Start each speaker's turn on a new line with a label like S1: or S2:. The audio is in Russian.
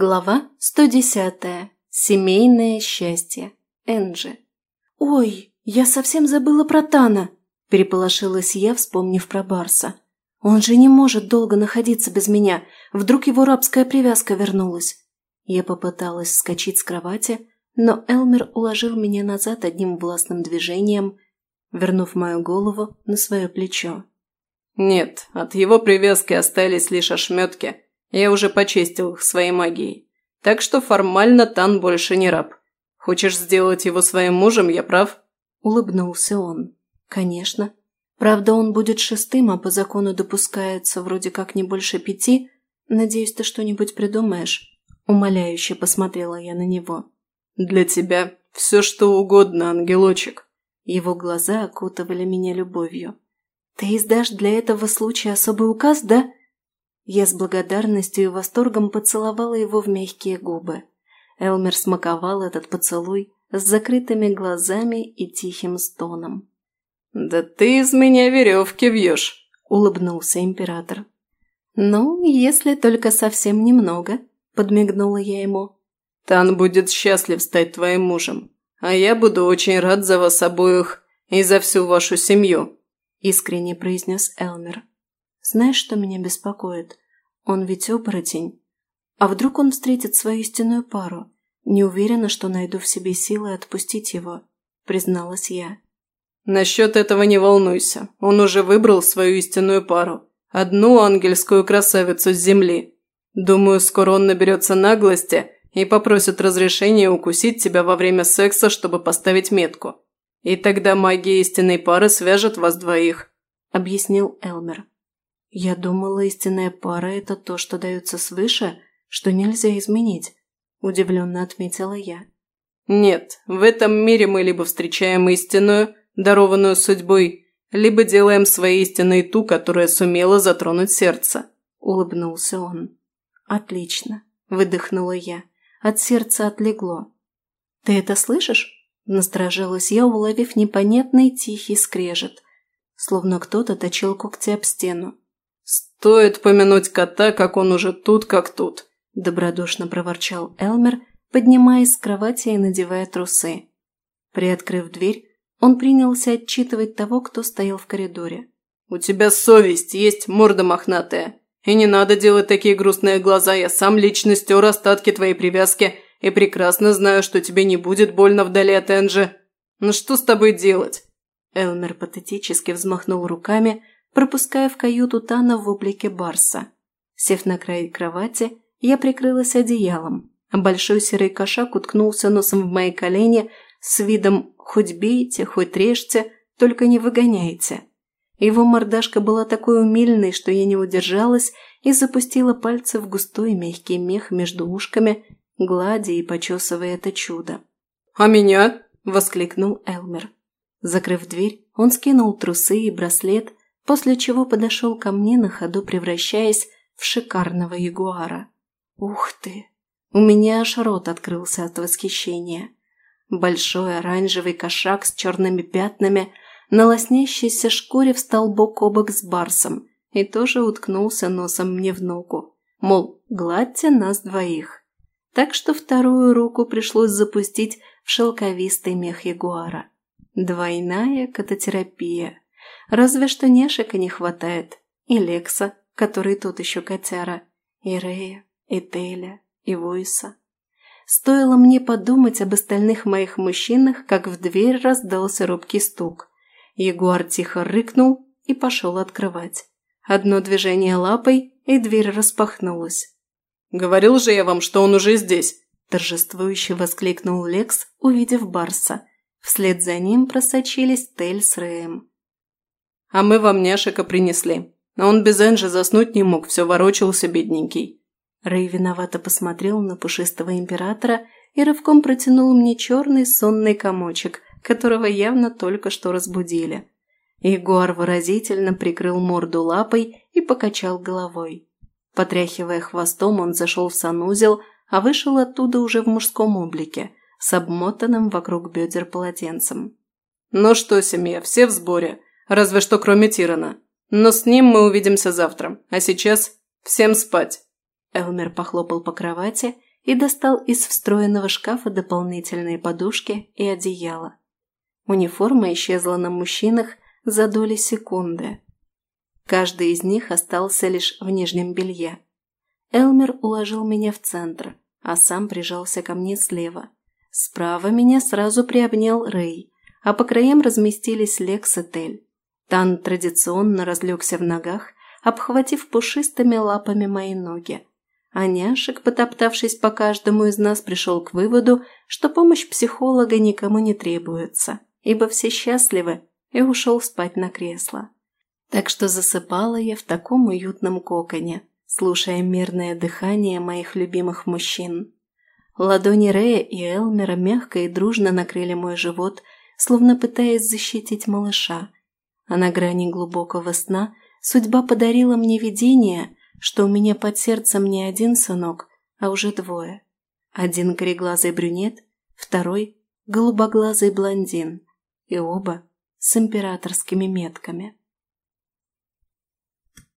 S1: Глава 110. Семейное счастье. Энджи. «Ой, я совсем забыла про Тана!» – переполошилась я, вспомнив про Барса. «Он же не может долго находиться без меня. Вдруг его рабская привязка вернулась?» Я попыталась вскочить с кровати, но Элмер уложил меня назад одним властным движением, вернув мою голову на свое плечо.
S2: «Нет, от его привязки остались лишь ошметки», я уже почистил их своей магией. Так что формально Тан больше не раб. Хочешь сделать его своим мужем, я прав?»
S1: Улыбнулся он. «Конечно. Правда, он будет шестым, а по закону допускается вроде как не больше пяти. Надеюсь, ты что-нибудь придумаешь?» Умоляюще посмотрела я на него.
S2: «Для тебя все что угодно, ангелочек».
S1: Его глаза окутывали меня любовью. «Ты издашь для этого случая особый указ, да?» Я с благодарностью и восторгом поцеловала его в мягкие губы. Элмер смаковал этот поцелуй с закрытыми глазами и тихим стоном.
S2: «Да ты из меня веревки вьешь!» – улыбнулся император.
S1: «Ну, если только совсем немного», – подмигнула я ему.
S2: «Тан будет счастлив стать твоим мужем, а я буду очень рад за вас обоих и за всю вашу семью», – искренне произнес Элмер.
S1: Знаешь, что меня беспокоит? Он ведь оборотень. А вдруг он встретит свою истинную пару? Не уверена, что найду в себе силы отпустить его, призналась я.
S2: Насчет этого не волнуйся. Он уже выбрал свою истинную пару. Одну ангельскую красавицу с земли. Думаю, скоро он наберется наглости и попросит разрешения укусить тебя во время секса, чтобы поставить метку. И тогда магия истинной пары свяжет вас двоих», – объяснил Элмер.
S1: «Я думала, истинная пара – это то, что дается свыше, что нельзя изменить», – удивленно отметила я.
S2: «Нет, в этом мире мы либо встречаем истинную, дарованную судьбой, либо делаем своей истиной ту, которая сумела затронуть сердце», – улыбнулся он.
S1: «Отлично», – выдохнула я. От сердца отлегло. «Ты это слышишь?» – насторожилась я, уловив непонятный тихий скрежет, словно кто-то точил когти об стену.
S2: «Стоит помянуть кота, как он уже тут, как тут», –
S1: добродушно проворчал Элмер, поднимаясь с кровати и надевая трусы. Приоткрыв дверь, он принялся отчитывать того, кто стоял в коридоре.
S2: «У тебя совесть есть, морда мохнатая. И не надо делать такие грустные глаза, я сам лично стер остатки твоей привязки и прекрасно знаю, что тебе не будет больно вдали от Энджи. Ну что с тобой делать?»
S1: Элмер патетически взмахнул руками, пропуская в каюту Тана в облике Барса. Сев на край кровати, я прикрылась одеялом, большой серый кошак уткнулся носом в мои колени с видом «хоть бейте, хоть режьте, только не выгоняйте». Его мордашка была такой умильной, что я не удержалась и запустила пальцы в густой мягкий мех между ушками, гладя и почесывая это чудо.
S2: «А меня?»
S1: – воскликнул Элмер. Закрыв дверь, он скинул трусы и браслет, после чего подошел ко мне на ходу, превращаясь в шикарного ягуара. Ух ты! У меня аж рот открылся от восхищения. Большой оранжевый кошак с черными пятнами на лоснящейся шкуре встал бок о бок с барсом и тоже уткнулся носом мне в ногу. Мол, гладьте нас двоих. Так что вторую руку пришлось запустить в шелковистый мех ягуара. Двойная кататерапия. Разве что Нешика не хватает. И Лекса, который тут еще котяра. И Рея, и Теля, и Войса. Стоило мне подумать об остальных моих мужчинах, как в дверь раздался робкий стук. Егор тихо рыкнул и пошел открывать. Одно движение лапой, и дверь распахнулась.
S2: «Говорил же я вам, что он уже здесь!»
S1: торжествующе воскликнул Лекс, увидев Барса. Вслед за ним просочились Тель с Рэем.
S2: А мы вам няшика принесли. А он без Энжи заснуть не мог, все ворочался, бедненький».
S1: Рэй виновато посмотрел на пушистого императора и рывком протянул мне черный сонный комочек, которого явно только что разбудили. Егор выразительно прикрыл морду лапой и покачал головой. Потряхивая хвостом, он зашел в санузел, а вышел оттуда уже в мужском облике, с обмотанным вокруг бедер полотенцем.
S2: «Ну что, семья, все в сборе. Разве что кроме Тирана. Но с ним мы увидимся завтра. А сейчас всем спать!»
S1: Элмер похлопал по кровати и достал из встроенного шкафа дополнительные подушки и одеяло. Униформа исчезла на мужчинах за доли секунды. Каждый из них остался лишь в нижнем белье. Элмер уложил меня в центр, а сам прижался ко мне слева. Справа меня сразу приобнял Рэй, а по краям разместились Лекс и Тель. Тан традиционно разлегся в ногах, обхватив пушистыми лапами мои ноги, а няшек, потоптавшись по каждому из нас, пришел к выводу, что помощь психолога никому не требуется, ибо все счастливы, и ушел спать на кресло. Так что засыпала я в таком уютном коконе, слушая мирное дыхание моих любимых мужчин. Ладони Рея и Элмера мягко и дружно накрыли мой живот, словно пытаясь защитить малыша. А на грани глубокого сна судьба подарила мне видение, что у меня под сердцем не один сынок, а уже двое. Один кореглазый брюнет, второй – голубоглазый блондин, и оба с императорскими метками.